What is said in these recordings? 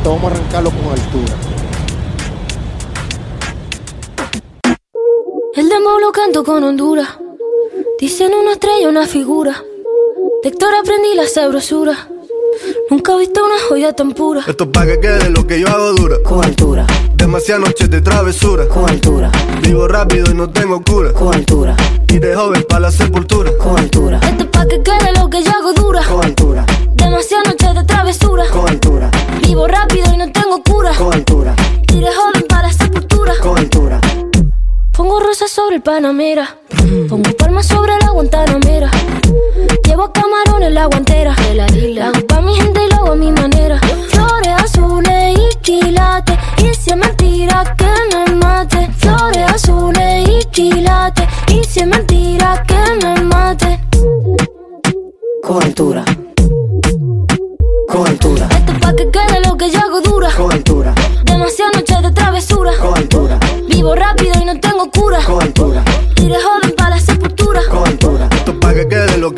Esto vamos a arrancarlo con altura. El demo lo canto con Honduras. Dicen una estrella, una figura. De Héctor aprendí la sabrosura. Nunca he visto una joya tan pura. Esto es pa' que quede lo que yo hago dura. Con altura, Demasiadas noches de travesura. con altura, Vivo rápido y no tengo cura. con altura, Y de joven pa' la sepultura. con altura, Esto es pa' que quede sobre el Panamera. Pongo palmas sobre la Guantanamera. Llevo camarones en la guantera. La hago pa' mi gente y lo hago a mi manera. Flores azules y quilates. Y si es mentira que me mate. Flores azules y quilates. Y si es mentira que me mate. con altura, con altura, Esto es pa' que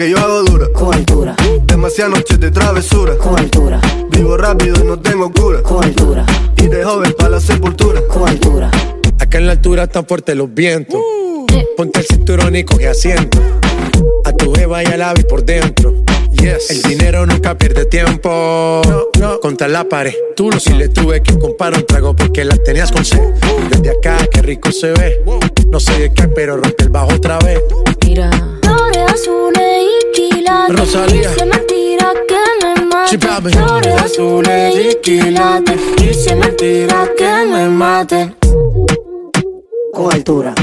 que yo hago dura. con altura, Demasiadas noches de travesura. con altura, Vivo rápido y no tengo cura. con altura, Y de joven pa' la sepultura. con altura, Acá en la altura están fuertes los vientos. Ponte el cinturón y coge asiento. A tu jeva y al ave por dentro. Yes. El dinero nunca pierde tiempo. No, no. Contra la pared. Tú lo si le tuve que comprar un trago porque la tenías con sed. Desde acá, qué rico se ve. No sé de qué, pero rompe el bajo otra vez. Mira. Flores azules quilates. Rosalía. Es mentira que me mate. Flores azules y quilates. Es mentira que me mate. con altura,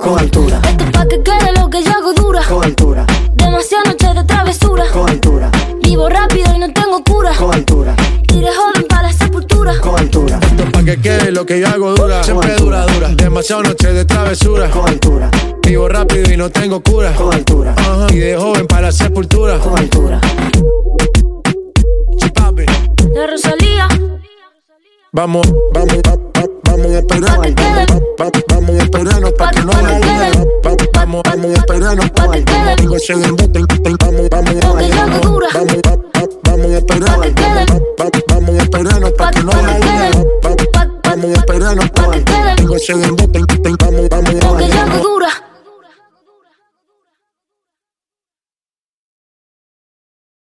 con altura, Esto es pa' que quede lo que yo hago dura. con altura, Demasiadas noches de travesura. con altura, Vivo rápido y no tengo cura. con altura, Iré joven para la sepultura. con altura, Esto pa' que quede lo que yo hago dura. Siempre dura, dura. Demasiado noche de travesura. con altura, Vivo rápido y no tengo cura. con altura, Ajá. Y de joven para la sepultura. con altura, Sí, papi. La Rosalía. Vamos, vamos, va- va- vamos a esperarnos. quede. Va- va- Vamos a esperarnos para que no Pa' que haya quede. duda. Va- Vamos, vamos a esperarnos. Pa' que quede. Digo, se el- Vamos, vamos. Vamos, va- va- vamos a esperarnos. Vamos a esperarnos para que no Pa- pa- Vamos a esperarnos. pa' que quede. Digo, se den bote,